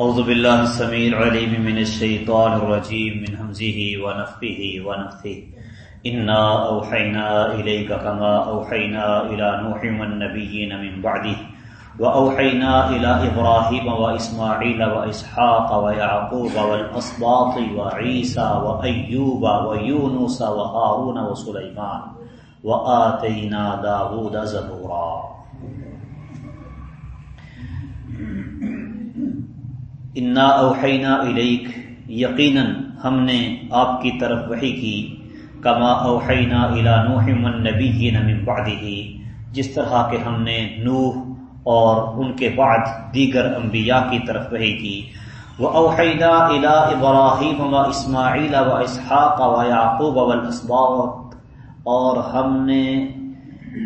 أعوذ بالله السميع العليم من الشيطان الرجيم من همزه ونفخه ونفثه إنا أوحينا إليك كما أوحينا إلى نوح والنبيين من بعده وأوحينا إلى إبراهيم وإسماعيل وإسحاق ويعقوب والأسباط وعيسى وأيوب ويونس وهارون وسليمان وآتينا داود زبورا. انا اوحینا الیک، یقیناً ہم نے آپ کی طرف وحی کی، کما اوحینا الا نوح والنبیین من بعدہ جس طرح کہ ہم نے نوح اور ان کے بعد دیگر انبیاء کی طرف وحی کی۔ وہ اوحینا الا ابراہیم و اسماعیل و اسحاق و یعقوب والاسباط اور ہم نے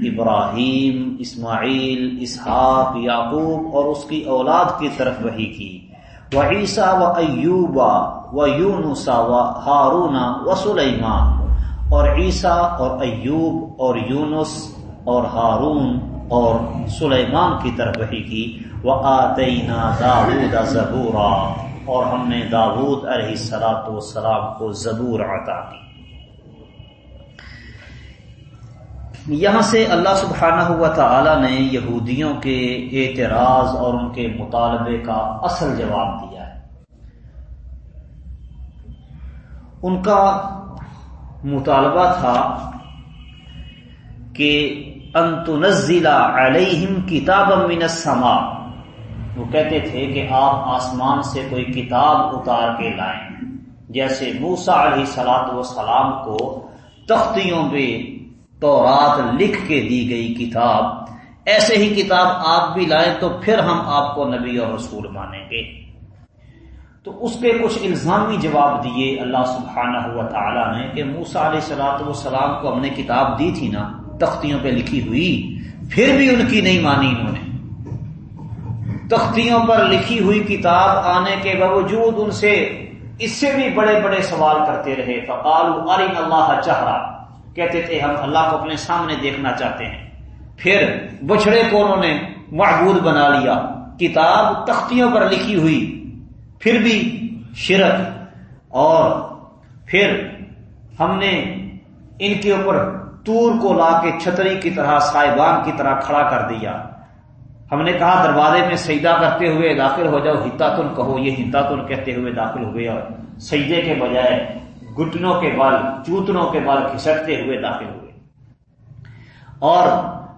ابراہیم، اسماعیل، اسحاق، یعقوب اور اس کی اولاد کی طرف وحی کی۔ و عیسیٰ و ایوبا و یونسا و ہارونا و سلیمان اور عیسیٰ اور ایوب اور یونس اور ہارون اور سلیمان کی طرف وحی کی وہ آتینا داود زبورا اور ہم نے داود علیہ سلاۃ وسلام کو زبور عطا کی۔ یہاں سے اللہ سبحانہ ہوا تعالی نے یہودیوں کے اعتراض اور ان کے مطالبے کا اصل جواب دیا ہے۔ ان کا مطالبہ تھا کہ انتنزلہ علیہم کتاب من السماء۔ وہ کہتے تھے کہ آپ آسمان سے کوئی کتاب اتار کے لائیں۔ جیسے موسا علیہ سلاط و سلام کو تختیوں پہ تورات لکھ کے دی گئی کتاب۔ ایسے ہی کتاب آپ بھی لائیں تو پھر ہم آپ کو نبی اور رسول مانیں گے۔ تو اس کے کچھ الزامی جواب دیے اللہ سبحانہ ہوا تعالیٰ نے کہ موسا علیہ سلاۃ والسلام کو ہم نے کتاب دی تھی نا، تختیوں پہ لکھی ہوئی، پھر بھی ان کی نہیں مانی انہوں نے۔ تختیوں پر لکھی ہوئی کتاب آنے کے باوجود ان سے اس سے بھی بڑے بڑے سوال کرتے رہے۔ فقال ارین اللہ چہرہ کہتے تھے، ہم اللہ کو اپنے سامنے دیکھنا چاہتے ہیں۔ پھر بچڑے کو انہوں نے معبود بنا لیا، کتاب تختیوں پر لکھی ہوئی۔ پھر بھی شرک۔ اور پھر ہم نے ان کے اوپر تور کو لا کے چھتری کی طرح، سائبان کی طرح کھڑا کر دیا۔ ہم نے کہا، دروازے میں سیدا کرتے ہوئے داخل ہو جاؤ ہتا تن کہو، یہ ہتا تن کہتے ہوئے داخل ہوئے اور سیدے کے بجائے گٹنوں کے بال، چوتنوں کے بال کھسکتے ہوئے داخل ہوئے۔ اور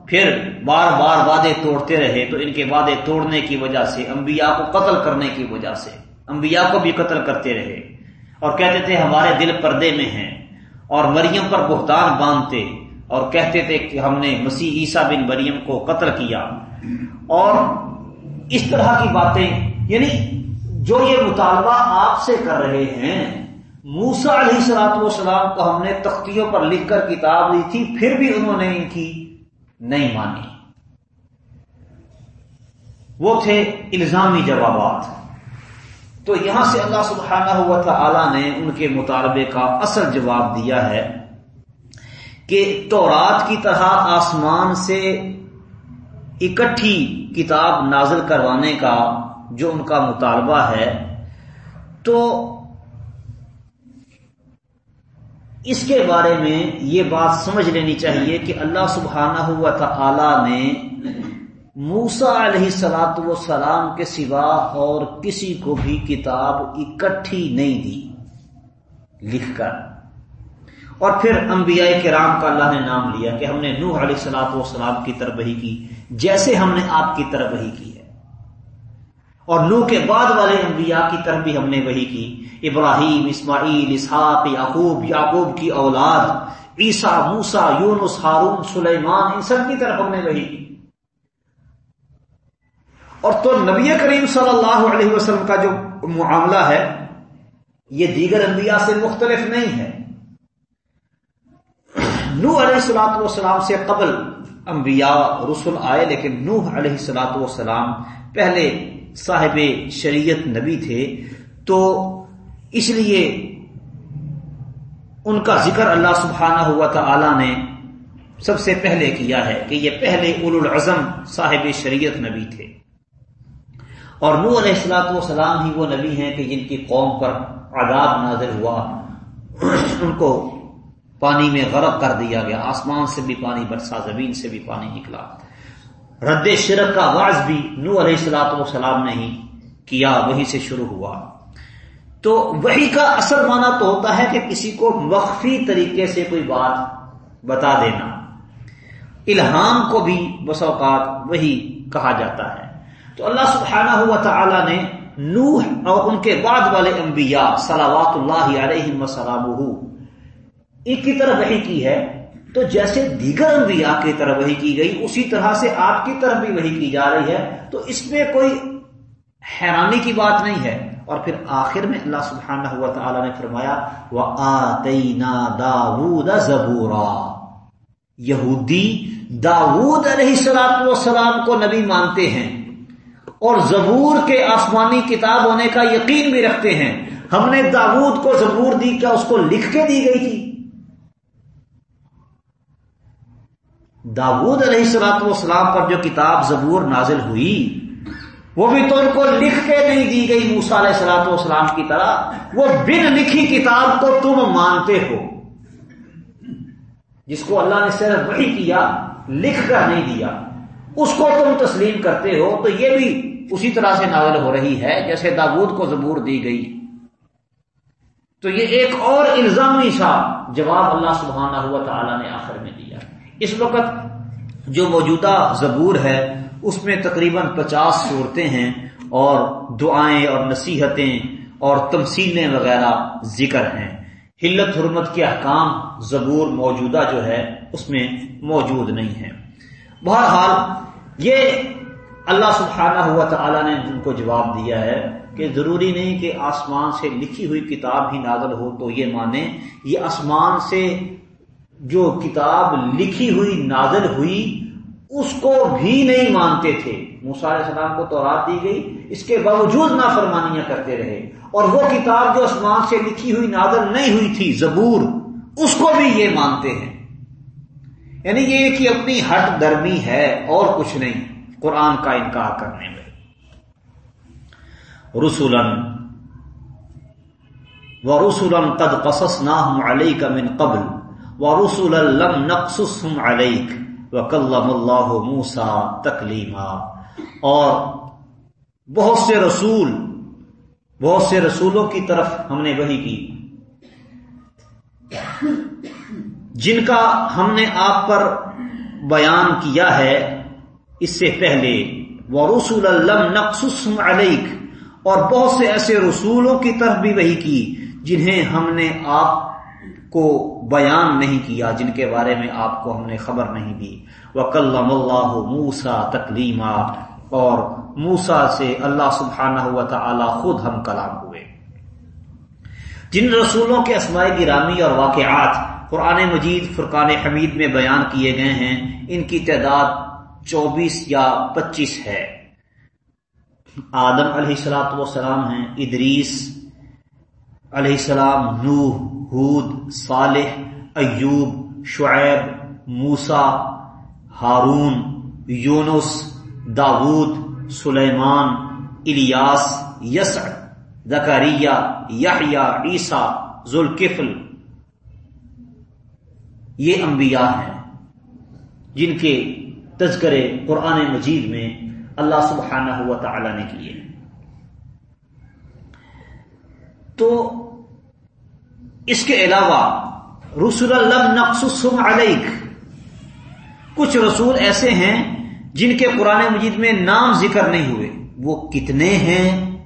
پھر بار بار وعدے توڑتے رہے تو ان کے وعدے توڑنے کی وجہ سے، انبیاء کو قتل کرنے کی وجہ سے، انبیاء کو بھی قتل کرتے رہے۔ اور کہتے تھے، ہمارے دل پردے میں ہیں اور مریم پر بہتان باندھتے۔ اور کہتے تھے کہ ہم نے مسیح عیسیٰ بن مریم کو قتل کیا۔ اور اس طرح کی باتیں یعنی جو یہ مطالبہ آپ سے کر رہے ہیں موسا علیہ سلاط والسلام کو ہم نے تختیوں پر لکھ کر کتاب لی تھی، پھر بھی انہوں نے ان کی نہیں مانی۔ وہ تھے الزامی جوابات۔ تو یہاں سے اللہ سبحانہ ہوا تھا نے ان کے مطالبے کا اصل جواب دیا ہے کہ تورات کی طرح آسمان سے اکٹھی کتاب نازل کروانے کا جو ان کا مطالبہ ہے، تو اس کے بارے میں یہ بات سمجھ لینی چاہیے کہ اللہ سبحانہ ہوا تعالی نے موسا علیہ سلاط و سلام کے سوا اور کسی کو بھی کتاب اکٹھی نہیں دی، لکھ کر۔ اور پھر انبیاء کرام کا اللہ نے نام لیا کہ ہم نے نوح علیہ سلاط و سلام کی طرف وہی کی، جیسے ہم نے آپ کی طرف وہی کی ہے۔ اور نوح کے بعد والے انبیاء کی طرف بھی ہم نے وہی کی۔ ابراہیم، اسماعیل، اسحاق، یعقوب یعقوب کی اولاد عیسا موسا یونس، ہارون، سلیمان، ان سب کی طرف ہم نے وہی کی اور تو نبی کریم صلی اللہ علیہ وسلم کا جو معاملہ ہے، یہ دیگر انبیاء سے مختلف نہیں ہے۔ نوح علیہ السلاط والسلام سے قبل انبیاء رسول آئے، لیکن نوح علیہ السلاط والسلام پہلے صاحب شریعت نبی تھے، تو اس لیے ان کا ذکر اللہ سبحانہ ہوا تعالی نے سب سے پہلے کیا ہے کہ یہ پہلے اول العظم صاحب شریعت نبی تھے۔ اور نو علیہ السلاط والسلام ہی وہ نبی ہیں کہ جن کی قوم پر عذاب نازل ہوا۔ ان کو پانی میں غرق کر دیا گیا۔ آسمان سے بھی پانی برسا، زمین سے بھی پانی نکلا۔ رد شرک کا واض بھی نو علیہ السلاط والسلام نے ہی کیا، وہی سے شروع ہوا۔ تو وہی کا اصل معنی تو ہوتا ہے کہ کسی کو مخفی طریقے سے کوئی بات بتا دینا۔ الہام کو بھی بس اوقات وہی کہا جاتا ہے۔ تو اللہ سبحانہ ہوا تعالی نے نوح اور ان کے بعد والے انبیاء صلوات اللہ علیہ وسلام ایک کی طرف وہی کی ہے۔ تو جیسے دیگر انبیاء کی طرف وہی کی گئی، اسی طرح سے آپ کی طرف بھی وہی کی جا رہی ہے۔ تو اس میں کوئی حیرانی کی بات نہیں ہے۔ اور پھر آخر میں اللہ سبحانہ ہوا تعالیٰ نے فرمایا وہ آتینا داود زبورا۔ یہودی داود علیہ السلام والسلام کو نبی مانتے ہیں اور زبور کے آسمانی کتاب ہونے کا یقین بھی رکھتے ہیں۔ ہم نے داود کو زبور دی، کیا اس کو لکھ کے دی گئی تھی؟ داود علیہ السلام والسلام پر جو کتاب زبور نازل ہوئی وہ بھی تو ان کو لکھ کے نہیں دی گئی موسا علیہ سلاط اسلام کی طرح۔ وہ بن لکھی کتاب کو تم مانتے ہو۔ جس کو اللہ نے صرف وہی کیا، لکھ کر نہیں دیا۔ اس کو تم تسلیم کرتے ہو، تو یہ بھی اسی طرح سے نازل ہو رہی ہے جیسے داود کو زبور دی گئی۔ تو یہ ایک اور الزامی سا جواب اللہ سبحانہ ہوا تعالیٰ نے آخر میں دیا۔ اس وقت جو موجودہ زبور ہے اس میں تقریباً پچاس صورتیں ہیں اور دعائیں اور نصیحتیں اور تمسیلیں وغیرہ ذکر ہیں۔ ہلت حرمت کے احکام زبور موجودہ جو ہے اس میں موجود نہیں ہے بہرحال یہ اللہ سبحانہ ہوا تعالیٰ نے ان کو جواب دیا ہے کہ ضروری نہیں کہ آسمان سے لکھی ہوئی کتاب ہی نازل ہو تو یہ مانے یہ آسمان سے جو کتاب لکھی ہوئی نازل ہوئی اس کو بھی نہیں مانتے تھے۔ علیہ السلام کو تو رات دی گئی، اس کے باوجود نافرمانیاں کرتے رہے۔ اور وہ کتاب جو آسمان سے لکھی ہوئی نادر نہیں ہوئی تھی، زبور، اس کو بھی یہ مانتے ہیں۔ یعنی یہ کہ اپنی ہٹ درمی ہے اور کچھ نہیں، قرآن کا انکار کرنے میں۔ رسولن و رسولن قد قصص نہ من قبل و رسول لم نقص علیک وکلم اللہ موسا تکلیما اور بہت سے رسول، بہت سے رسولوں کی طرف ہم نے وہی کی۔ جن کا ہم نے آپ پر بیان کیا ہے، اس سے پہلے وہ رسول اللہ نقص علیک اور بہت سے ایسے رسولوں کی طرف بھی وہی کی، جنہیں ہم نے آپ کو بیان نہیں کیا جن کے بارے میں آپ کو ہم نے خبر نہیں دی۔ وہ کلم اللہ موسا تکلیما اور موسا سے اللہ سبحانہ ہوا تعالی خود ہم کلام ہوئے۔ جن رسولوں کے اسماء گرامی اور واقعات قرآن مجید، فرقان حمید میں بیان کیے گئے ہیں، ان کی تعداد چوبیس یا پچیس ہے۔ آدم علیہ السلاۃ والسلام ہیں، ادریس علیہ السلام، نوح حود صالح، ایوب، شعیب موسا ہارون، یونس، داود، سلیمان، الیاس یس زکریہ یحییٰ، عیسیٰ، ذوالکفل۔ یہ انبیاء ہیں جن کے تذکرے قرآن مجید میں اللہ سبحانہ ہوا تعالی نے کیے تو اس کے علاوہ رسول اللہ نقص علیک، کچھ رسول ایسے ہیں جن کے قرآن مجید میں نام ذکر نہیں ہوئے۔ وہ کتنے ہیں؟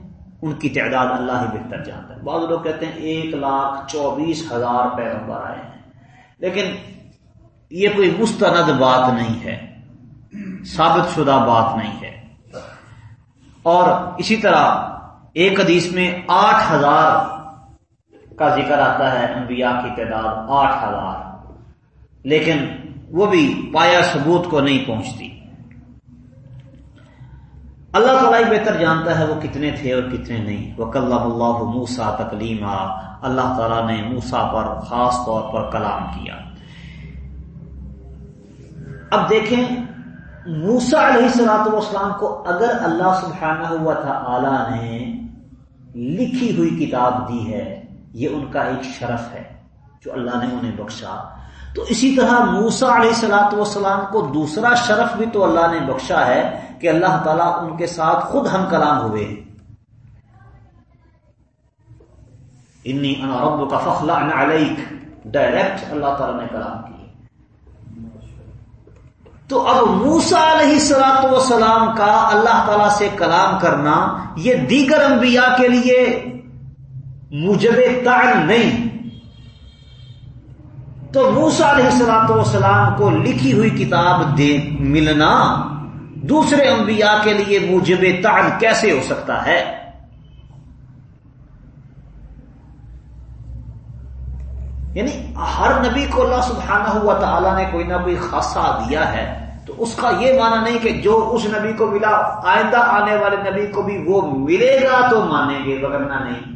ان کی تعداد اللہ ہی بہتر جانتا ہے۔ بعض لوگ کہتے ہیں ایک لاکھ چوبیس ہزار پیغمبر آئے ہیں۔ لیکن یہ کوئی مستند بات نہیں ہے۔ ثابت شدہ بات نہیں ہے۔ اور اسی طرح ایک حدیث میں آٹھ ہزار کا ذکر آتا ہے انبیاء کی تعداد آٹھ ہزار۔ لیکن وہ بھی پایا ثبوت کو نہیں پہنچتی۔ اللہ تعالیٰ بہتر جانتا ہے وہ کتنے تھے اور کتنے نہیں۔ وہ اللہ موسا تکلیمہ اللہ تعالیٰ نے موسا پر خاص طور پر کلام کیا۔ اب دیکھیں موسا علیہ سلاط والسلام کو اگر اللہ سبحانہ ہوا تھا آلہ نے لکھی ہوئی کتاب دی ہے یہ ان کا ایک شرف ہے جو اللہ نے انہیں بخشا۔ تو اسی طرح موسا علیہ سلاۃ والسلام کو دوسرا شرف بھی تو اللہ نے بخشا ہے کہ اللہ تعالیٰ ان کے ساتھ خود ہم کلام ہوئے ہیں۔ انی انا رب کا فخلا علیک ڈائریکٹ اللہ تعالیٰ نے کلام کیا تو اب موسا علیہ سلاط وسلام کا اللہ تعالی سے کلام کرنا یہ دیگر انبیاء کے لیے مجب تعین نہیں۔ تو موسا علیہ سلاط وسلام کو لکھی ہوئی کتاب دے ملنا دوسرے انبیاء کے لیے مجب تعین کیسے ہو سکتا ہے؟ یعنی ہر نبی کو اللہ سبحانہ ہوا تعالیٰ نے کوئی نہ کوئی خاصہ دیا ہے، تو اس کا یہ مانا نہیں کہ جو اس نبی کو ملا، آئندہ آنے والے نبی کو بھی وہ ملے گا تو مانیں گے، وغیرہ نہیں۔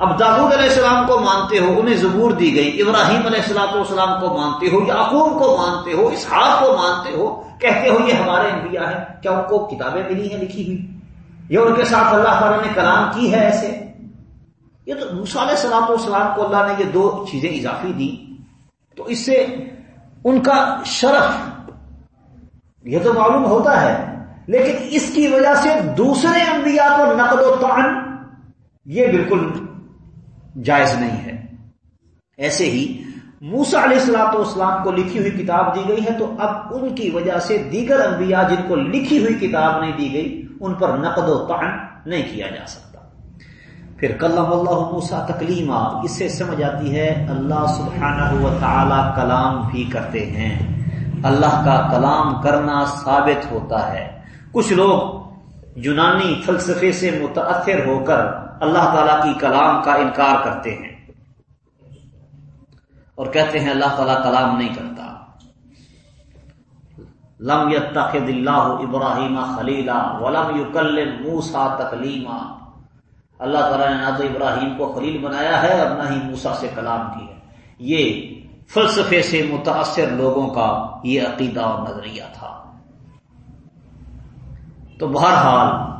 اب داود علیہ السلام کو مانتے ہو، انہیں زبور دی گئی، ابراہیم علیہ السلام والسلام کو مانتے ہو، یعقوب کو مانتے ہو، اسحاق کو مانتے ہو، کہتے ہو یہ ہمارے انبیاء ہیں، کیا ان کو کتابیں ملی ہیں لکھی ہوئی؟ یا ان کے ساتھ اللہ تعالیٰ نے کلام کی ہے ایسے؟ یہ تو علیہ سلام والسلام کو اللہ نے یہ دو چیزیں اضافی دی تو اس سے ان کا شرف یہ تو معلوم ہوتا ہے، لیکن اس کی وجہ سے دوسرے انبیاء پر نقد و تعن یہ بالکل جائز نہیں ہے۔ ایسے ہی موسا علیہ السلاط والسلام کو لکھی ہوئی کتاب دی گئی ہے تو اب ان کی وجہ سے دیگر انبیاء جن کو لکھی ہوئی کتاب نہیں دی گئی، ان پر نقد و تعن نہیں کیا جا سکتا۔ پھر کلم اللہ موسا تکلیمہ اس سے سمجھ آتی ہے اللہ سبحانہ و تعالی کلام بھی کرتے ہیں۔ اللہ کا کلام کرنا ثابت ہوتا ہے۔ کچھ لوگ یونانی فلسفے سے متاثر ہو کر اللہ تعالی کی کلام کا انکار کرتے ہیں اور کہتے ہیں اللہ تعالیٰ کلام نہیں کرتا۔ لم یتخذ اللہ ابراہیم خلیلا ولم یکلم موسا تکلیمہ اللہ تعالیٰ نے نہ تو ابراہیم کو خلیل بنایا ہے اور نہ ہی موسا سے کلام کی ہے۔ یہ فلسفے سے متاثر لوگوں کا یہ عقیدہ اور نظریہ تھا۔ تو بہرحال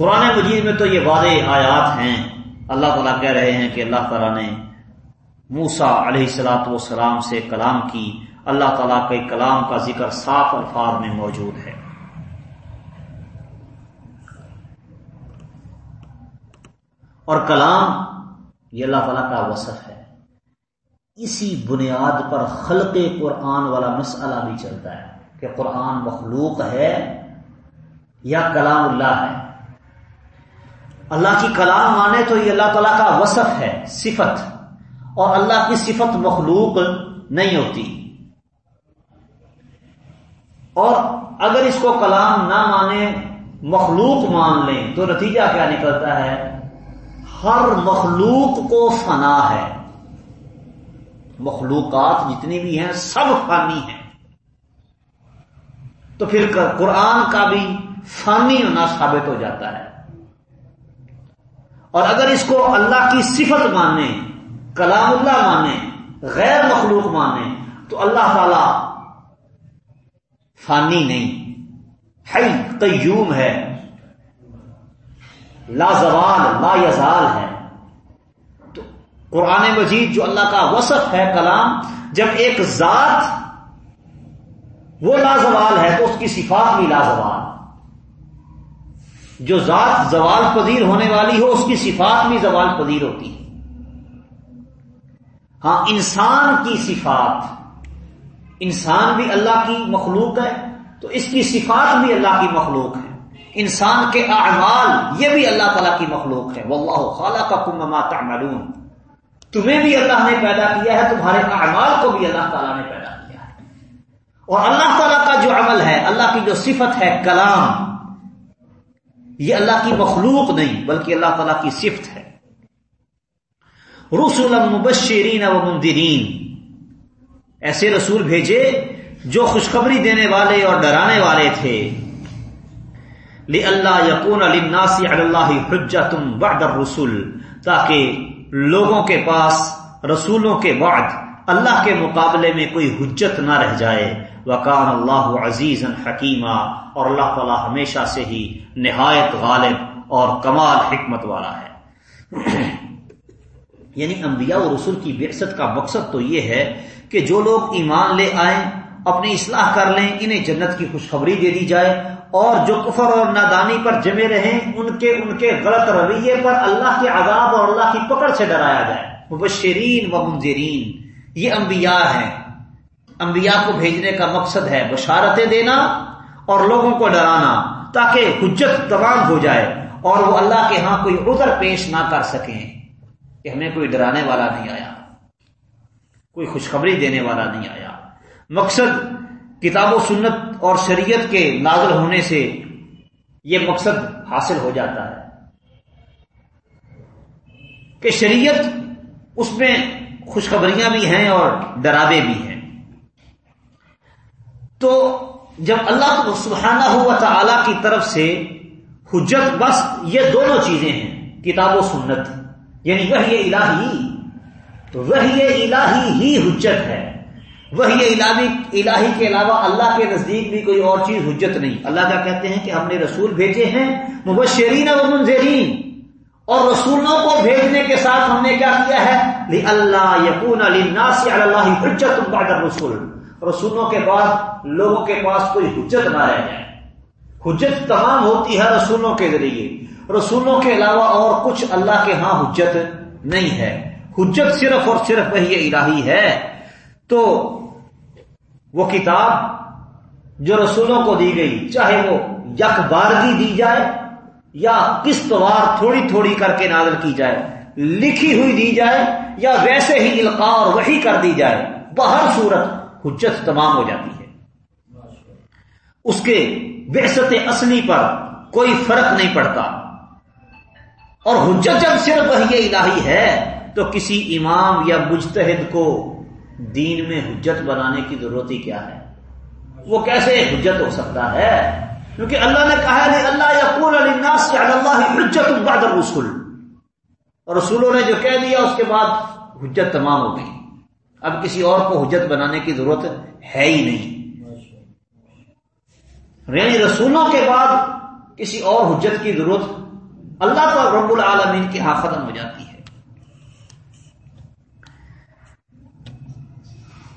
قرآن مجید میں تو یہ واضح آیات ہیں۔ اللہ تعالیٰ کہہ رہے ہیں کہ اللہ تعالیٰ نے موسا علیہ السلاط والسلام سے کلام کی۔ اللہ تعالیٰ کے کلام کا ذکر صاف الفاظ میں موجود ہے۔ اور کلام، یہ اللہ تعالیٰ کا وصف ہے۔ اسی بنیاد پر خلق قرآن والا مسئلہ بھی چلتا ہے کہ قرآن مخلوق ہے یا کلام اللہ ہے۔ اللہ کی کلام مانے تو یہ اللہ تعالیٰ کا وصف ہے، صفت۔ اور اللہ کی صفت مخلوق نہیں ہوتی۔ اور اگر اس کو کلام نہ مانے، مخلوق مان لیں، تو نتیجہ کیا نکلتا ہے؟ ہر مخلوق کو فنا ہے۔ مخلوقات جتنی بھی ہیں، سب فانی ہیں۔ تو پھر قرآن کا بھی فانی ہونا ثابت ہو جاتا ہے۔ اور اگر اس کو اللہ کی صفت مانے کلام اللہ مانے غیر مخلوق مانے تو اللہ تعالی فانی نہیں۔ ہے قیوم ہے۔ لا زوال، لا یزال ہے۔ تو قرآن مجید جو اللہ کا وصف ہے کلام، جب ایک ذات وہ لازوال ہے تو اس کی صفات بھی لازوال جو ذات زوال پذیر ہونے والی ہو، اس کی صفات بھی زوال پذیر ہوتی ہے ہاں انسان کی صفات، انسان بھی اللہ کی مخلوق ہے، تو اس کی صفات بھی اللہ کی مخلوق ہے انسان کے اعمال، یہ بھی اللہ تعالیٰ کی مخلوق ہے واللہ خالہ کا تعملون۔ تمہیں بھی اللہ نے پیدا کیا ہے، تمہارے اعمال کو بھی اللہ تعالیٰ نے پیدا کیا ہے۔ اور اللہ تعالیٰ کا جو عمل ہے، اللہ کی جو صفت ہے، کلام۔ یہ اللہ کی مخلوق نہیں، بلکہ اللہ تعالیٰ کی صفت ہے۔ رسول مبشرین و مندرین ایسے رسول بھیجے جو خوشخبری دینے والے اور ڈرانے والے تھے۔ اللہ یقون الناسی اللہ حجت بعد الرسول، تاکہ لوگوں کے پاس، رسولوں کے بعد اللہ کے مقابلے میں کوئی حجت نہ رہ جائے۔ وکان اللہ عزیز حکیمہ اور اللہ تعالی ہمیشہ سے ہی نہایت غالب اور کمال حکمت والا ہے۔ یعنی انبیاء و رسول کی بعثت کا مقصد تو یہ ہے کہ جو لوگ ایمان لے آئیں، اپنی اصلاح کر لیں، انہیں جنت کی خوشخبری دے دی جائے اور جو کفر اور نادانی پر جمے رہیں، ان کے ان کے غلط رویے پر اللہ کے عذاب اور اللہ کی پکڑ سے ڈرایا جائے۔ مبشرین و منظرین یہ انبیاء ہیں۔ انبیاء کو بھیجنے کا مقصد ہے بشارتیں دینا اور لوگوں کو ڈرانا تاکہ حجت تمام ہو جائے اور وہ اللہ کے ہاں کوئی عذر پیش نہ کر سکیں کہ ہمیں کوئی ڈرانے والا نہیں آیا، کوئی خوشخبری دینے والا نہیں آیا۔ مقصد کتاب و سنت اور شریعت کے نازل ہونے سے یہ مقصد حاصل ہو جاتا ہے۔ کہ شریعت اس میں خوشخبریاں بھی ہیں اور ڈرابے بھی ہیں۔ تو جب اللہ سبحانہ ہوا تعالی کی طرف سے حجت بس یہ دونوں چیزیں ہیں، کتاب و سنت یعنی وہی الہی وہی الہی ہی حجت ہے۔ وہی الہی الہی کے علاوہ اللہ کے نزدیک بھی کوئی اور چیز حجت نہیں۔ اللہ کا کہتے ہیں کہ ہم نے رسول بھیجے ہیں، مبشرین و منظرین اور رسولوں کو بھیجنے کے ساتھ ہم نے کیا کیا ہے؟ اللہ یقون علی اللہ حجت بعد رسول رسولوں کے بعد لوگوں کے پاس کوئی حجت نہ رہ جائے۔ حجت تمام ہوتی ہے رسولوں کے ذریعے۔ رسولوں کے علاوہ اور کچھ اللہ کے ہاں حجت نہیں ہے۔ حجت صرف اور صرف وہی الہی ہے۔ تو وہ کتاب جو رسولوں کو دی گئی، چاہے وہ یک بارگی دی جائے یا قسط وار تھوڑی تھوڑی کر کے نازل کی جائے، لکھی ہوئی دی جائے یا ویسے ہی اور وہی کر دی جائے۔ بہر صورت حجت تمام ہو جاتی ہے۔ اس کے بحثت اصلی پر کوئی فرق نہیں پڑتا۔ اور حجت جب صرف وہی الہی ہے، تو کسی امام یا مجتہد کو دین میں حجت بنانے کی ضرورت ہی کیا ہے؟ وہ کیسے حجت ہو سکتا ہے؟ کیونکہ اللہ نے کہا ہے اللہ یقول اللہ حجت بعد الرسول اور رسولوں نے جو کہہ دیا، اس کے بعد حجت تمام ہو گئی۔ اب کسی اور کو حجت بنانے کی ضرورت ہے ہی نہیں۔ یعنی رسولوں کے بعد کسی اور حجت کی ضرورت اللہ تو رب العالمین کی ہاں ختم ہو جاتی ہے۔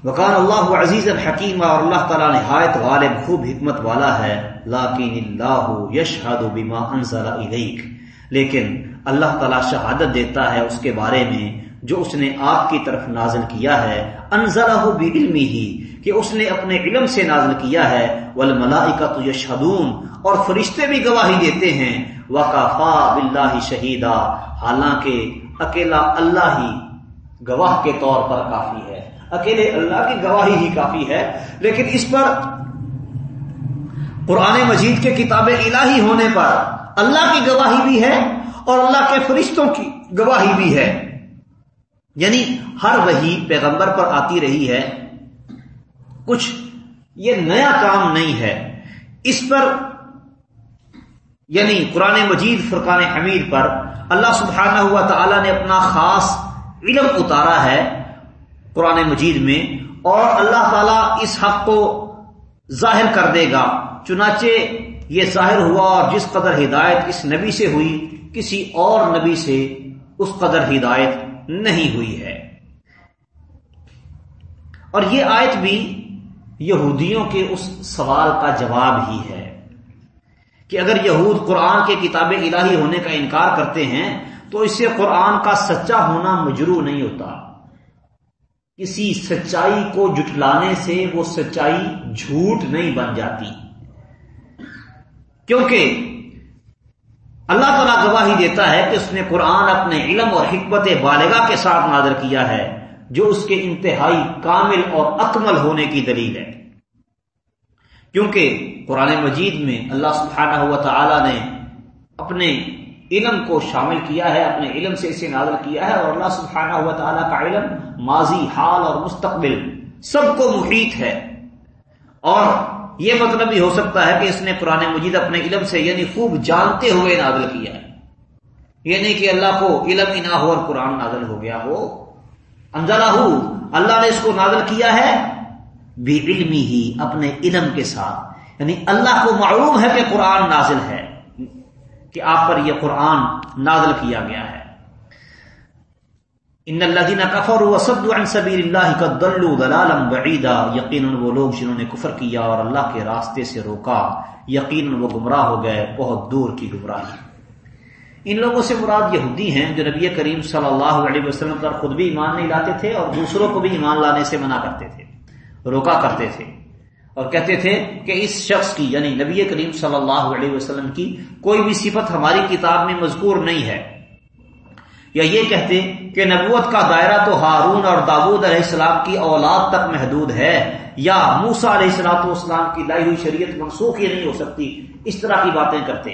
وقان اللہ عزیز الحکیم اور اللہ تعالیٰ نہایت غالب، خوب حکمت والا ہے۔ لاکن اللہ یشہد بما انزل الیک۔ لیکن اللہ تعالیٰ شہادت دیتا ہے اس کے بارے میں۔ جو اس نے آپ کی طرف نازل کیا ہے، انزلہ بعلمی ہی کہ اس نے اپنے علم سے نازل کیا ہے، والملائکۃ یشہدون، اور فرشتے بھی گواہی دیتے ہیں وقفا باللہ شہیدا، حالانکہ اکیلا اللہ ہی گواہ کے طور پر کافی ہے۔ اکیلے اللہ کی گواہی ہی کافی ہے، لیکن اس پر قرآن مجید کے کتاب الہی ہونے پر اللہ کی گواہی بھی ہے، اور اللہ کے فرشتوں کی گواہی بھی ہے۔ یعنی ہر وہی پیغمبر پر آتی رہی ہے۔ کچھ یہ نیا کام نہیں ہے۔ اس پر یعنی قرآن مجید فرقان حمید پر اللہ سبحانہ ہوا تعالی نے اپنا خاص علم اتارا ہے قرآن مجید میں اور اللہ تعالیٰ اس حق کو ظاہر کر دے گا۔ چنانچہ یہ ظاہر ہوا اور جس قدر ہدایت اس نبی سے ہوئی، کسی اور نبی سے اس قدر ہدایت نہیں ہوئی ہے۔ اور یہ آیت بھی یہودیوں کے اس سوال کا جواب ہی ہے کہ اگر یہود قرآن کے کتاب الہی ہونے کا انکار کرتے ہیں، تو اس سے قرآن کا سچا ہونا مجرو نہیں ہوتا۔ کسی سچائی کو جٹلانے سے وہ سچائی جھوٹ نہیں بن جاتی۔ کیونکہ اللہ تعالیٰ گواہی دیتا ہے کہ اس نے قرآن اپنے علم اور حکمت بالغا کے ساتھ نادر کیا ہے، جو اس کے انتہائی کامل اور اکمل ہونے کی دلیل ہے۔ کیونکہ قرآن مجید میں اللہ سبحانہ ہوا تعالی نے اپنے علم کو شامل کیا ہے، اپنے علم سے اسے نازل کیا ہے، اور اللہ سبحانہ ہوا تعالیٰ کا علم ماضی، حال اور مستقبل سب کو محیط ہے۔ اور یہ مطلب بھی ہو سکتا ہے کہ اس نے قرآن مجید اپنے علم سے یعنی خوب جانتے ہوئے نازل کیا ہے۔ یہ نہیں کہ اللہ کو علم ہی نہ ہو اور قرآن نازل ہو گیا ہو۔ انزلہ اللہ نے اس کو نازل کیا ہے بھی علمی ہی، اپنے علم کے ساتھ۔ یعنی اللہ کو معلوم ہے کہ قرآن نازل ہے، کہ آپ پر یہ قرآن نازل کیا گیا ہے۔ ان الذين كفروا وصدوا عن سبيل الله قد ضلوا ضلالا بعيدا. یقینا وہ لوگ جنہوں نے کفر کیا اور اللہ کے راستے سے روکا، یقینا وہ گمراہ ہو گئے، بہت دور کی گمراہی. ان لوگوں سے مراد یہودی ہیں جو نبی کریم صلی اللہ علیہ وسلم پر خود بھی ایمان نہیں لاتے تھے اور دوسروں کو بھی ایمان لانے سے منع کرتے تھے، روکا کرتے تھے اور کہتے تھے کہ اس شخص کی یعنی نبی کریم صلی اللہ علیہ وسلم کی کوئی بھی صفت ہماری کتاب میں مذکور نہیں ہے۔ یا یہ کہتے کہ نبوت کا دائرہ تو ہارون اور داود علیہ السلام کی اولاد تک محدود ہے یا موسا علیہ السلام والسلام کی لائی ہوئی شریعت منسوخ ہی نہیں ہو سکتی، اس طرح کی باتیں کرتے۔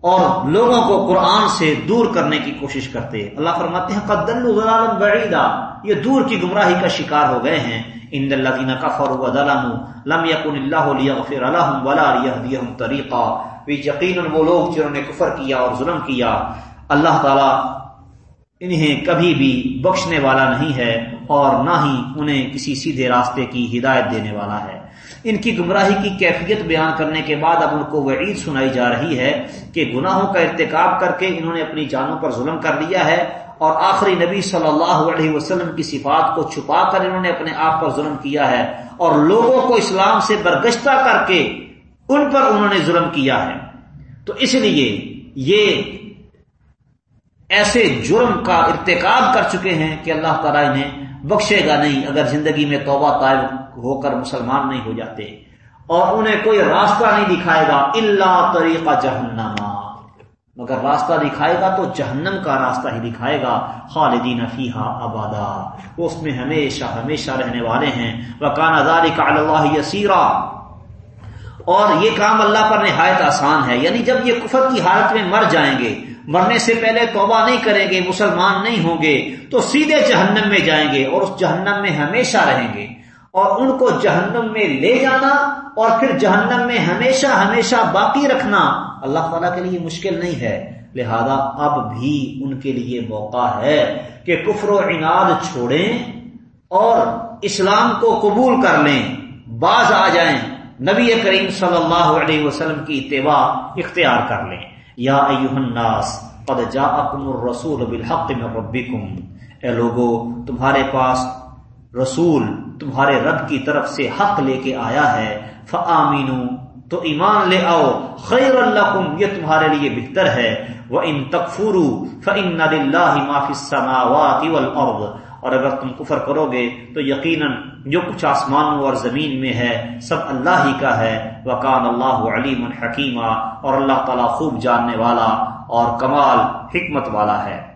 اور لوگوں کو قرآن سے دور کرنے کی کوشش کرتے۔ اللہ فرماتے ہیں قدل بعیدا یہ دور کی گمراہی کا شکار ہو گئے ہیں۔ ان الذين كفروا وظلموا لم يكن الله ليغفر لهم ولا ليهديهم طريقا۔ یقینا وہ لوگ جنہوں نے کفر کیا اور ظلم کیا۔ اللہ تعالی انہیں کبھی بھی بخشنے والا نہیں ہے اور نہ ہی انہیں کسی سیدھے راستے کی ہدایت دینے والا ہے۔ ان کی گمراہی کی کیفیت بیان کرنے کے بعد اب ان کو وعید سنائی جا رہی ہے کہ گناہوں کا ارتکاب کر کے انہوں نے اپنی جانوں پر ظلم کر لیا ہے اور آخری نبی صلی اللہ علیہ وسلم کی صفات کو چھپا کر انہوں نے اپنے آپ پر ظلم کیا ہے اور لوگوں کو اسلام سے برگشتہ کر کے ان پر انہوں نے ظلم کیا ہے۔ تو اس لیے یہ ایسے جرم کا ارتکاب کر چکے ہیں کہ اللہ تعالیٰ انہیں بخشے گا نہیں، اگر زندگی میں توبہ طائب ہو کر مسلمان نہیں ہو جاتے۔ اور انہیں کوئی راستہ نہیں دکھائے گا اللہ طریقہ جہنما مگر راستہ دکھائے گا تو جہنم کا راستہ ہی دکھائے گا۔ خالدین فیحا آبادا وہ اس میں ہمیشہ ہمیشہ رہنے والے ہیں۔ وہ کان کا اللہ یسیرا۔ اور یہ کام اللہ پر نہایت آسان ہے۔ یعنی جب یہ کفر کی حالت میں مر جائیں گے مرنے سے پہلے توبہ نہیں کریں گے، مسلمان نہیں ہوں گے، تو سیدھے جہنم میں جائیں گے اور اس جہنم میں ہمیشہ رہیں گے۔ اور ان کو جہنم میں لے جانا اور پھر جہنم میں ہمیشہ ہمیشہ باقی رکھنا اللہ تعالیٰ کے لیے مشکل نہیں ہے۔ لہذا اب بھی ان کے لیے موقع ہے کہ کفر و عناد چھوڑیں اور اسلام کو قبول کر لیں۔ باز آ جائیں، نبی کریم صلی اللہ علیہ وسلم کی اتباع اختیار کر لیں۔ یا ایوہ الناس قد جاءکم الرسول بالحق من ربکم۔ اے لوگو، تمہارے پاس رسول تمہارے رب کی طرف سے حق لے کے آیا ہے۔ فآمینو، تو ایمان لے آؤ۔ خیر لکم، یہ تمہارے لیے بہتر ہے۔ وَإِن تَكْفُرُوا فَإِنَّ لِلَّهِ مَا فِي السَّمَاوَاتِ وَالْأَرْضِ۔ اور اگر تم کفر کرو گے، تو یقیناً جو کچھ آسمانوں اور زمین میں ہے، سب اللہ ہی کا ہے۔ وکان اللہ علیم حکیمہ اور اللہ تعالیٰ خوب جاننے والا اور کمال، حکمت والا ہے۔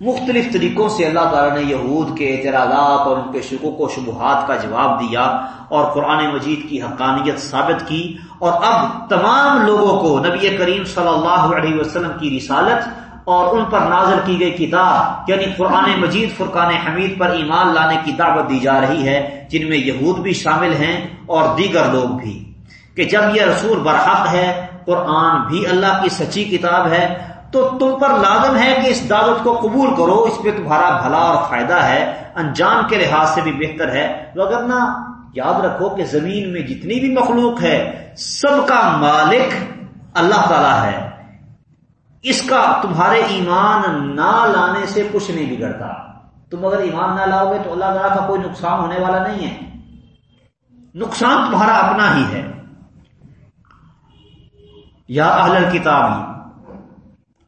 مختلف طریقوں سے اللہ تعالیٰ نے یہود کے اعتراضات اور ان کے شکوک و شبہات کا جواب دیا اور قرآن مجید کی حقانیت ثابت کی۔ اور اب تمام لوگوں کو نبی کریم صلی اللہ علیہ وسلم کی رسالت اور ان پر نازل کی گئی کتاب یعنی قرآن مجید، فرقان حمید پر ایمان لانے کی دعوت دی جا رہی ہے، جن میں یہود بھی شامل ہیں اور دیگر لوگ بھی۔ کہ جب یہ رسول برحق ہے، قرآن بھی اللہ کی سچی کتاب ہے، تو تم پر لازم ہے کہ اس دعوت کو قبول کرو، اس پہ تمہارا بھلا اور فائدہ ہے، انجام کے لحاظ سے بھی بہتر ہے۔ وغیرہ یاد رکھو کہ زمین میں جتنی بھی مخلوق ہے، سب کا مالک اللہ تعالی ہے۔ اس کا تمہارے ایمان نہ لانے سے کچھ نہیں بگڑتا۔ تم اگر ایمان نہ لاؤ گے تو اللہ تعالیٰ کا کوئی نقصان ہونے والا نہیں ہے۔ نقصان تمہارا اپنا ہی ہے۔ یا اہل کتاب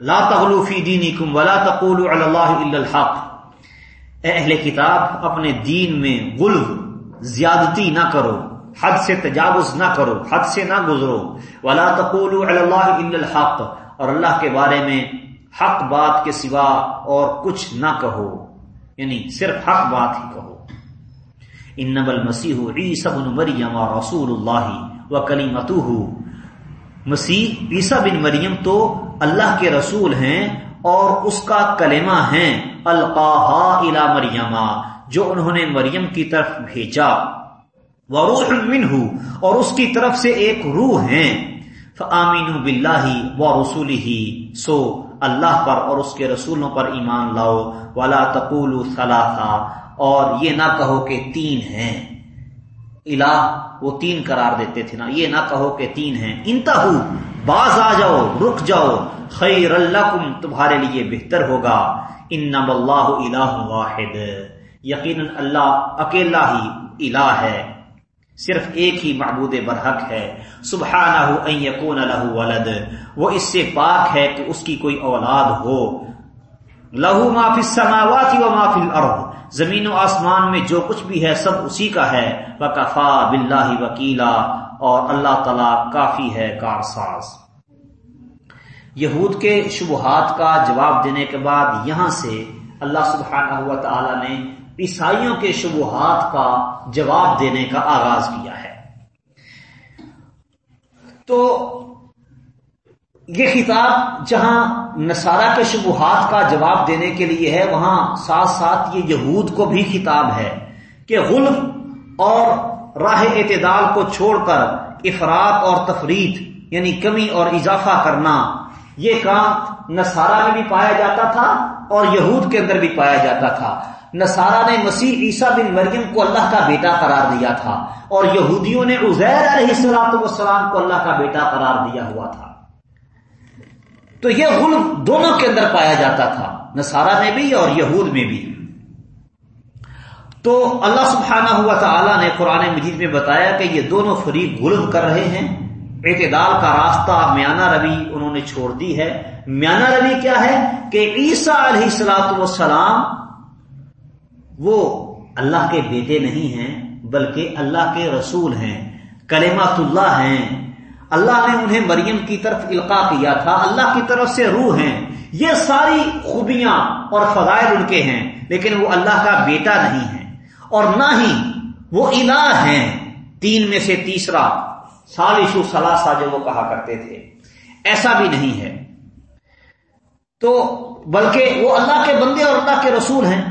لا تغلوفی دینی کم ولا تقول اللہ الحق۔ اے اہل کتاب، اپنے دین میں غلو زیادتی نہ کرو۔ حد سے تجاوز نہ کرو۔ حد سے نہ گزرو۔ ولا تقول اللہ الحق۔ اور اللہ کے بارے میں حق بات کے سوا اور کچھ نہ کہو۔ یعنی صرف حق بات ہی کہو۔ ان نبل مسیح عیسب مریم رسول اللہ و کلی مسیح عیسا بن مریم تو اللہ کے رسول ہیں اور اس کا کلمہ ہیں القاحا الا مریم، جو انہوں نے مریم کی طرف بھیجا۔ وہ روح منہ، اور اس کی طرف سے ایک روح ہیں۔ فآمین بلّہ و رسول ہی سو اللہ پر اور اس کے رسولوں پر ایمان لاؤ۔ ولا تقول ثلاثہ اور یہ نہ کہو کہ تین ہیں۔ الہ، وہ تین قرار دیتے تھے نا۔ یہ نہ کہو کہ تین ہیں۔ انتہو، باز آ جاؤ، رک جاؤ۔ خیر اللہ تمہارے لیے بہتر ہوگا۔ ان اللہ الہ واحد۔ یقیناً اللہ اکیلا ہی الہ ہے۔ صرف ایک ہی معبود برحق ہے۔ سبحانہ ان یکون له ولد۔ وہ اس سے پاک ہے کہ اس کی کوئی اولاد ہو۔ لہو ما فی السماوات و ما فی الارض۔ زمین و آسمان میں جو کچھ بھی ہے سب اسی کا ہے۔ وکفا باللہ وکیلا۔ اور اللہ تعالی کافی ہے کارساز۔ یہود کے شبہات کا جواب دینے کے بعد یہاں سے اللہ سبحانہ ہوا تعالی نے عیسائیوں کے شبہات کا جواب دینے کا آغاز کیا ہے۔ تو یہ خطاب جہاں نصارہ کے شبہات کا جواب دینے کے لیے ہے، وہاں ساتھ ساتھ یہ یہود کو بھی خطاب ہے کہ غلف اور راہ اعتدال کو چھوڑ کر افراد اور تفریح یعنی کمی اور اضافہ کرنا، یہ کام نصارہ میں بھی پایا جاتا تھا۔ اور یہود کے اندر بھی پایا جاتا تھا۔ نصارہ نے مسیح عیسیٰ بن مریم کو اللہ کا بیٹا قرار دیا تھا اور یہودیوں نے عزیر علیہ السلام کو اللہ کا بیٹا قرار دیا ہوا تھا۔ تو یہ غلط دونوں کے اندر پایا جاتا تھا، نصارہ میں بھی اور یہود میں بھی۔ تو اللہ سبحانہ ہوا تعالیٰ نے قرآن مجید میں بتایا کہ یہ دونوں فریق غلط کر رہے ہیں۔ اعتدال کا راستہ میانہ روی انہوں نے چھوڑ دی ہے۔ میانہ روی کیا ہے کہ عیسیٰ علیہ السلاط وسلام وہ اللہ کے بیٹے نہیں ہیں، بلکہ اللہ کے رسول ہیں، کلمات اللہ ہیں۔ اللہ نے انہیں مریم کی طرف القا کیا تھا، اللہ کی طرف سے روح ہیں۔ یہ ساری خوبیاں اور فضائل ان کے ہیں، لیکن وہ اللہ کا بیٹا نہیں ہے۔ اور نہ ہی وہ الہ ہیں۔ تین میں سے تیسرا سالش سلاسا جو وہ کہا کرتے تھے۔ ایسا بھی نہیں ہے۔ تو بلکہ وہ اللہ کے بندے اور اللہ کے رسول ہیں۔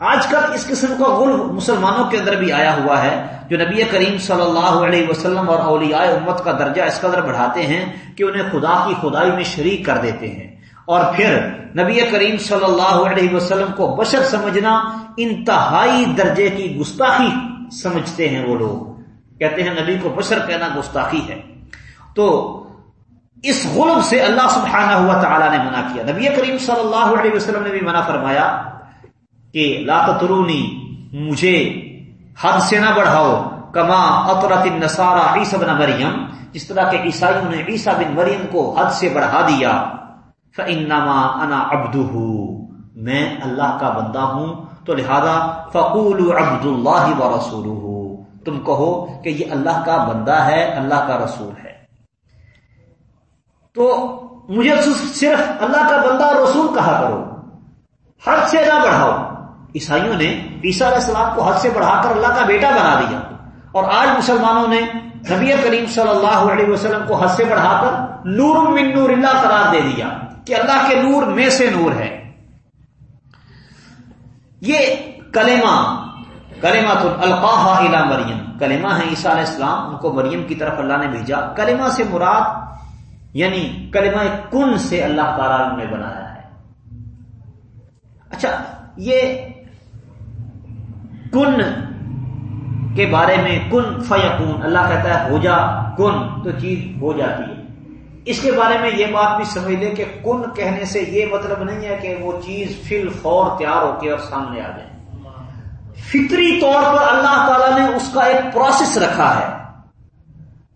آج کل اس قسم کا غل مسلمانوں کے اندر بھی آیا ہوا ہے، جو نبی کریم صلی اللہ علیہ وسلم اور اولیاء امت کا درجہ اس قدر بڑھاتے ہیں کہ انہیں خدا کی خدائی میں شریک کر دیتے ہیں۔ اور پھر نبی کریم صلی اللہ علیہ وسلم کو بشر سمجھنا انتہائی درجے کی گستاخی سمجھتے ہیں وہ لوگ۔ کہتے ہیں نبی کو بشر کہنا گستاخی ہے۔ تو اس غلب سے اللہ سبحانہ ہوا تعالیٰ نے منع کیا۔ نبی کریم صلی اللہ علیہ وسلم نے بھی منع فرمایا کہ ترونی مجھے حد سے نہ بڑھاؤ۔ کما اطرت نسارا عیسی بن مریم، جس طرح کے عیسائیوں نے عیسا بن مریم کو حد سے بڑھا دیا۔ فنما انا ابد میں اللہ کا بندہ ہوں۔ تو لہذا فقول عبد اللہ و تم کہو کہ یہ اللہ کا بندہ ہے، اللہ کا رسول ہے۔ تو مجھے صرف اللہ کا بندہ اور رسول کہا کرو۔ حد سے نہ بڑھاؤ۔ عیسائیوں نے عیسیٰ علیہ السلام کو حد سے بڑھا کر اللہ کا بیٹا بنا دیا۔ اور آج مسلمانوں نے نبی کریم صلی اللہ علیہ وسلم کو حد سے بڑھا کر نور من نور اللہ قرار دے دیا کہ اللہ کے نور میں سے نور ہے۔ یہ کلمہ کلمہ تو القاح الا مریم۔ کلمہ ہے عیسیٰ علیہ السلام، ان کو مریم کی طرف اللہ نے بھیجا۔ کلمہ سے مراد یعنی کلمہ کن سے اللہ تعالیٰ نے بنایا ہے؟ اچھا یہ کن کے بارے میں کن فیقون، اللہ کہتا ہے ہو جا کن، تو چیز ہو جاتی ہے۔ اس کے بارے میں یہ بات بھی سمجھ لے کہ کن کہنے سے یہ مطلب نہیں ہے کہ وہ چیز فل فور تیار ہو کے اور سامنے آ جائے۔ فطری طور پر اللہ تعالی نے اس کا ایک پروسیس رکھا ہے۔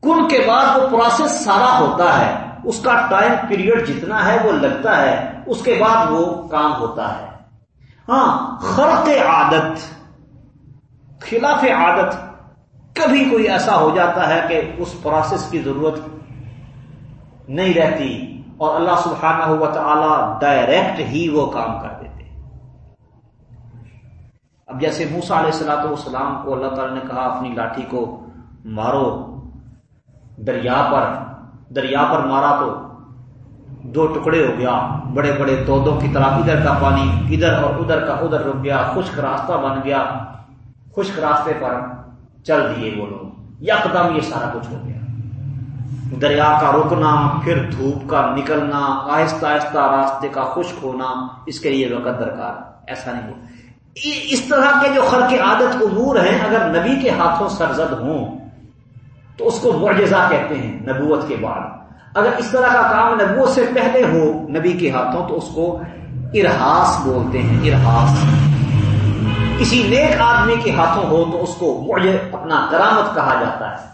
کن کے بعد وہ پروسیس سارا ہوتا ہے۔ اس کا ٹائم پیریڈ جتنا ہے وہ لگتا ہے، اس کے بعد وہ کام ہوتا ہے۔ ہاں خرق عادت، خلاف عادت، کبھی کوئی ایسا ہو جاتا ہے کہ اس پروسیس کی ضرورت نہیں رہتی اور اللہ سبحانہ ہوا تعالی ڈائریکٹ ہی وہ کام کر دیتے۔ اب جیسے موسا علیہ السلاۃ والسلام کو اللہ تعالی نے کہا، اپنی لاٹھی کو مارو دریا پر۔ دریا پر مارا تو دو ٹکڑے ہو گیا، بڑے بڑے تودوں کی طرح ادھر کا پانی ادھر اور ادھر کا ادھر رک گیا، خشک راستہ بن گیا۔ خشک راستے پر چل دیے وہ لوگ۔ یکدم یہ سارا کچھ ہو گیا۔ دریا کا رکنا، پھر دھوپ کا نکلنا، آہستہ آہستہ راستے کا خشک ہونا، اس کے لیے وقت درکار۔ ایسا نہیں ہو۔ اس طرح کے جو خر عادت امور ہیں، اگر نبی کے ہاتھوں سرزد ہوں تو اس کو معجزہ کہتے ہیں نبوت کے بعد۔ اگر اس طرح کا کام نبوت سے پہلے ہو نبی کے ہاتھوں تو اس کو ارحاس بولتے ہیں، ارحاس۔ کسی نیک آدمی کے ہاتھوں ہو تو اس کو اپنا کرامت کہا جاتا ہے۔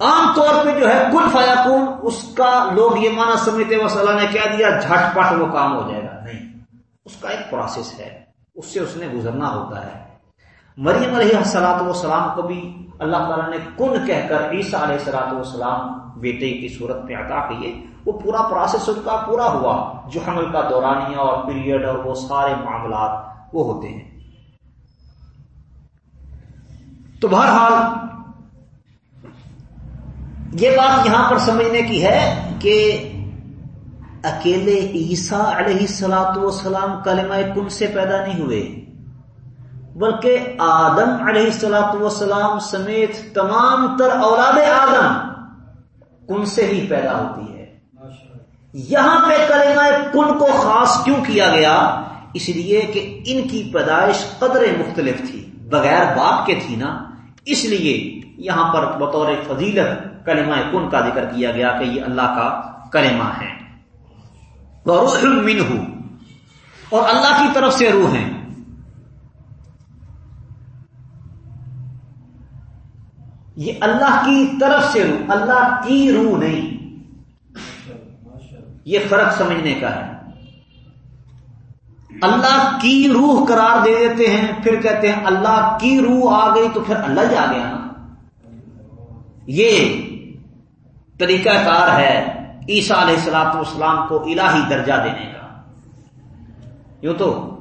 عام طور پہ جو ہے، کل فیاکون، اس کا لوگ یہ مانا سمجھتے وہ صلاح نے کیا دیا، جھٹ پٹ وہ کام ہو جائے گا۔ نہیں، اس کا ایک پروسیس ہے۔ اس سے اس نے گزرنا ہوتا ہے۔ مریم علیہ السلاط وسلام کو بھی اللہ تعالیٰ نے کن کہہ کر عیسیٰ علیہ السلاط والسلام بیٹے کی صورت میں عطا کیے وہ پورا پروسیس ان کا پورا ہوا۔ جو حمل کا دورانیہ اور پیریڈ اور وہ سارے معاملات وہ ہوتے ہیں۔ تو بہرحال یہ بات یہاں پر سمجھنے کی ہے کہ اکیلے عیسیٰ علیہ سلاۃ وسلام کلمہ کن سے پیدا نہیں ہوئے؟ بلکہ آدم علیہ السلاۃ وسلام سمیت تمام تر اولاد آدم کن سے ہی پیدا ہوتی ہے۔ یہاں پہ کلمہ کن کو خاص کیوں کیا گیا؟ اس لیے کہ ان کی پیدائش قدر مختلف تھی، بغیر باپ کے تھی نا۔ اس لیے یہاں پر بطور فضیلت کلمہ کن کا ذکر کیا گیا کہ یہ اللہ کا کلمہ ہے۔ من اور اللہ کی طرف سے روح ہیں۔ یہ اللہ کی طرف سے روح، اللہ کی روح نہیں۔ یہ فرق سمجھنے کا ہے۔ اللہ کی روح قرار دے دیتے ہیں، پھر کہتے ہیں اللہ کی روح آ گئی تو پھر اللہ جا گیا۔ نا یہ طریقہ کار ہے عیسیٰ علیہ السلاط والسلام کو الہی درجہ دینے کا۔ یوں تو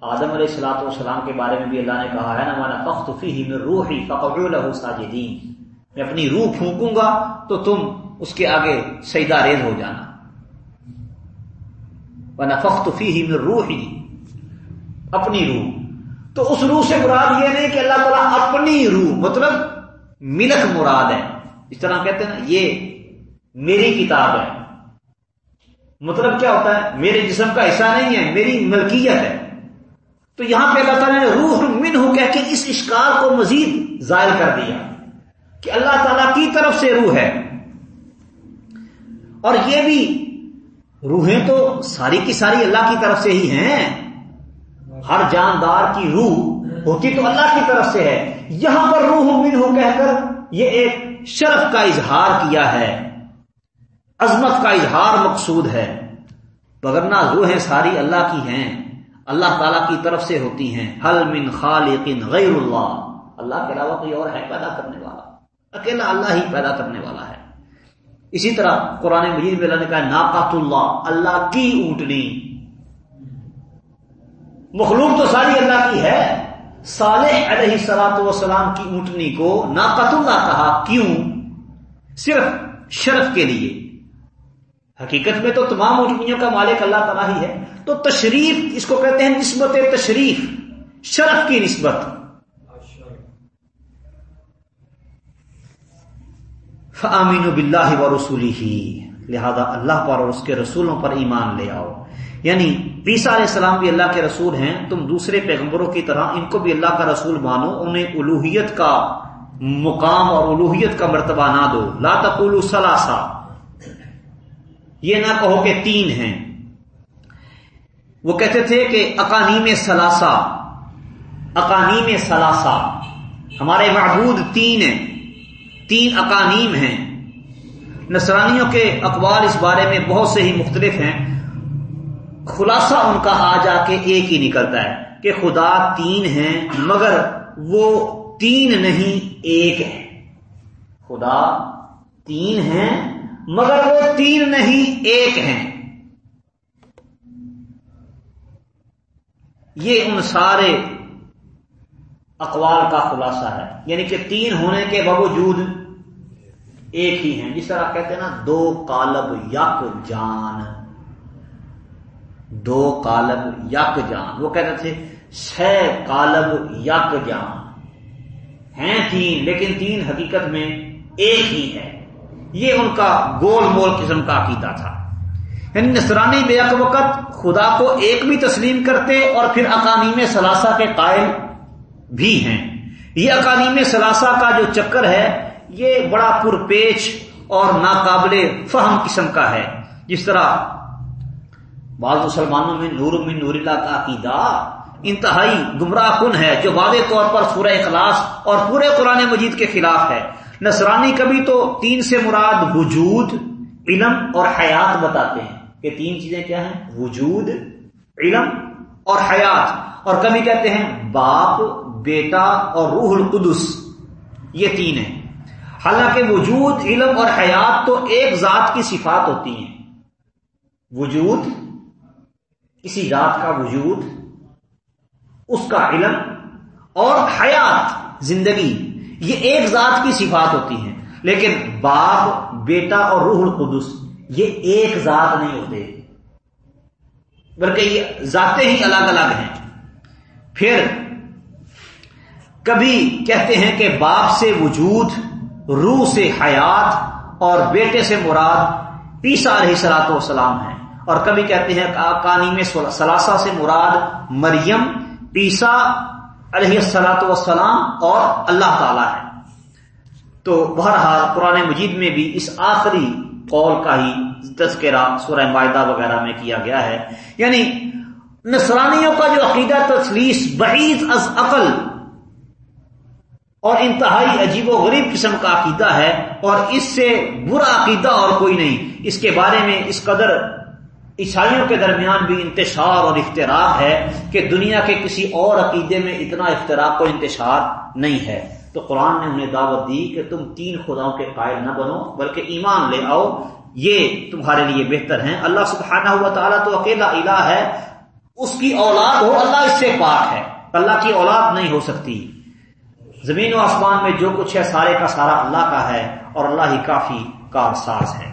آدم علیہ السلاط والسلام کے بارے میں بھی اللہ نے کہا ہے نا مانا فخت فی میں روحی فقر ساجدین۔ میں اپنی روح پھونکوں گا تو تم اس کے آگے سیدا ریز ہو جانا۔ ورنہ فخت فی میں روحی اپنی روح۔ تو اس روح سے مراد یہ نہیں کہ اللہ تعالیٰ اپنی روح مطلب ملک مراد ہے۔ اس طرح کہتے ہیں نا، یہ میری کتاب ہے۔ مطلب کیا ہوتا ہے؟ میرے جسم کا حصہ نہیں ہے، میری ملکیت ہے۔ تو یہاں پہ اللہ تعالیٰ نے روح من ہو کہہ کے اس اشکار کو مزید ظاہر کر دیا کہ اللہ تعالی کی طرف سے روح ہے۔ اور یہ بھی روحیں تو ساری کی ساری اللہ کی طرف سے ہی ہیں۔ ہر جاندار کی روح ہوتی تو اللہ کی طرف سے ہے۔ یہاں پر روح من ہو کہہ کر یہ ایک شرف کا اظہار کیا ہے۔ عظمت کا اظہار مقصود ہے۔ بگرنا روحیں ساری اللہ کی ہیں۔ اللہ تعالی کی طرف سے ہوتی ہیں۔ حل من خالق غیر اللہ۔ اللہ کے علاوہ کوئی اور ہے پیدا کرنے والا۔ اکیلا اللہ ہی پیدا کرنے والا ہے۔ اسی طرح قرآن مجید میں اللہ نے کہا ناقات اللہ اللہ کی اونٹنی۔ مخلوق تو ساری اللہ کی ہے۔ صالح علیہ سلاط وسلام کی اونٹنی کو ناقت اللہ کہا۔ کیوں؟ صرف شرف کے لیے۔ حقیقت میں تو تمام اونٹنیوں کا مالک اللہ تعالیٰ ہی ہے۔ تو تشریف اس کو کہتے ہیں نسبت تشریف، شرف کی نسبت۔ فامین بلّہ و رسولی ہی لہذا اللہ پر اور اس کے رسولوں پر ایمان لے آؤ۔ یعنی عیسیٰ علیہ السلام بھی اللہ کے رسول ہیں، تم دوسرے پیغمبروں کی طرح ان کو بھی اللہ کا رسول مانو، انہیں الوحیت کا مقام اور الوحیت کا مرتبہ نہ دو۔ لا تقولوا سلاسا یہ نہ کہو کہ تین ہیں۔ وہ کہتے تھے کہ اکانیم سلاسا اکانیم سلاسا ہمارے معبود تین ہیں، تین اکانیم ہیں۔ نصرانیوں کے اقوال اس بارے میں بہت سے ہی مختلف ہیں۔ خلاصہ ان کا آ جا کے ایک ہی نکلتا ہے کہ خدا تین ہیں، مگر وہ تین نہیں، ایک ہے۔ خدا تین ہیں، مگر وہ تین نہیں، ایک ہیں۔ یہ ان سارے اقوال کا خلاصہ ہے۔ یعنی کہ تین ہونے کے باوجود ایک ہی ہیں۔ جس طرح کہتے ہیں نا، دو کالب یک جان۔ دو کالب یک جان۔ وہ کہتے تھے چھ کالب یک جان۔ ہیں تین، لیکن تین حقیقت میں ایک ہی ہے۔ یہ ان کا گول مول قسم کا عقیدہ تھا۔ یعنی نصرانی بے وقت خدا کو ایک بھی تسلیم کرتے اور پھر اقانیم ثلاثہ کے قائل بھی ہیں۔ یہ اقانیم ثلاثہ کا جو چکر ہے، یہ بڑا پرپیچ اور ناقابل فہم قسم کا ہے۔ جس طرح بعض مسلمانوں میں نور من نور اللہ کا عقیدہ انتہائی گمراہ کن ہے، جو واضح طور پر سورہ اخلاص اور پورے قرآن مجید کے خلاف ہے۔ نصرانی کبھی تو تین سے مراد وجود، علم اور حیات بتاتے ہیں۔ کہ تین چیزیں کیا ہیں؟ وجود، علم اور حیات۔ اور کبھی کہتے ہیں باپ، بیٹا اور روح القدس۔ یہ تین ہیں۔ حالانکہ وجود، علم اور حیات تو ایک ذات کی صفات ہوتی ہیں۔ وجود، کسی ذات کا وجود، اس کا علم اور حیات، زندگی، یہ ایک ذات کی صفات ہوتی ہیں۔ لیکن باپ، بیٹا اور روح القدس۔ یہ ایک ذات نہیں ہوتے۔ بلکہ یہ ذاتیں ہی الگ الگ ہیں۔ پھر کبھی کہتے ہیں کہ باپ سے وجود، روح سے حیات اور بیٹے سے مراد پیسا علیہ سلاط وسلام ہے اور کبھی کہتے ہیں کانی میں سلاسا سے مراد مریم پیسا علیہ سلاط وسلام اور اللہ تعالی ہے تو بہرحال قرآن مجید میں بھی اس آخری قول کا ہی تذکرہ سورہ معدہ وغیرہ میں کیا گیا ہے۔ یعنی نصرانیوں کا جو عقیدہ تسلیس بعید از عقل اور انتہائی عجیب و غریب قسم کا عقیدہ ہے اور اس سے برا عقیدہ اور کوئی نہیں۔ اس کے بارے میں اس قدر عیسائیوں کے درمیان بھی انتشار اور اختراق ہے کہ دنیا کے کسی اور عقیدے میں اتنا اختراق و انتشار نہیں ہے۔ تو قرآن نے انہیں دعوت دی کہ تم تین خداؤں کے قائل نہ بنو، بلکہ ایمان لے آؤ۔ یہ تمہارے لیے بہتر ہیں۔ اللہ سبحانہ ہوا تعالیٰ تو اکیلا الہ ہے۔ اس کی اولاد ہو اللہ اس سے پاک ہے۔ اللہ کی اولاد نہیں ہو سکتی۔ زمین و آسمان میں جو کچھ ہے، سارے کا سارا اللہ کا ہے اور اللہ ہی کافی کارساز ہے۔